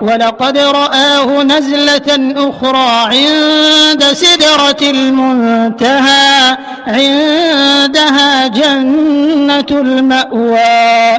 ولقد رآه نزلة أخرى عند سدرة المنتهى. عندها جنة المأوى.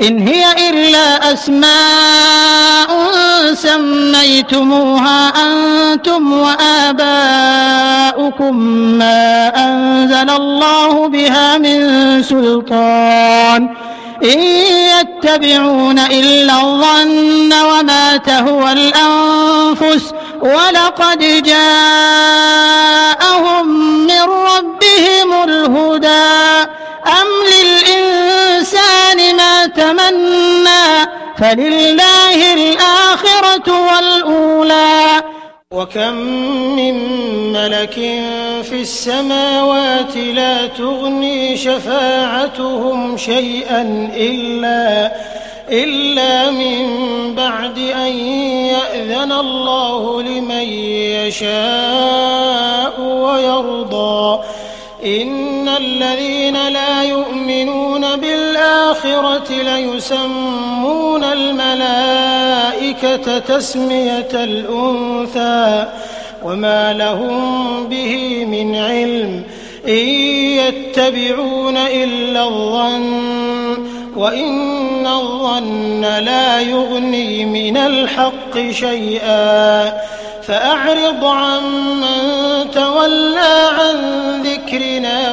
إن هي إلا أسماء سميتموها أنتم وآباؤكم ما أنزل الله بها من سلطان. إن يتبعون إلا الظن وما تهوى الأنفس ولقد جاءهم من ربهم الهدى. أم للإنسان تمنى فلله الآخرة والأولى. وكم من ملك في السماوات لا تغني شفاعتهم شيئا إلا إلا من بعد أن يأذن الله لمن يشاء ويرضى. إن الذين لا يؤمنون بالآخرة ليسمون الملائكة تسمية الأنثى وما لهم به من علم إن يتبعون إلا الظن وإن الظن لا يغني من الحق شيئا فأعرض عمن تولى عن ذكرنا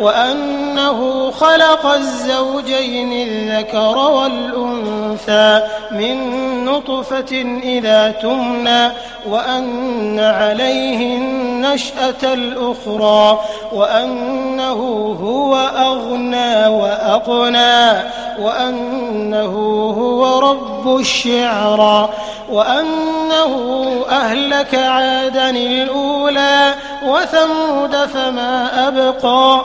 وأنه خلق الزوجين الذكر والأنثى من نطفة إذا تمنى وأن عليه النشأة الأخرى وأنه هو أغنى وأقنى وأنه هو رب الشعرى وأنه أهلك عادا الأولى وثمود فما أبقى.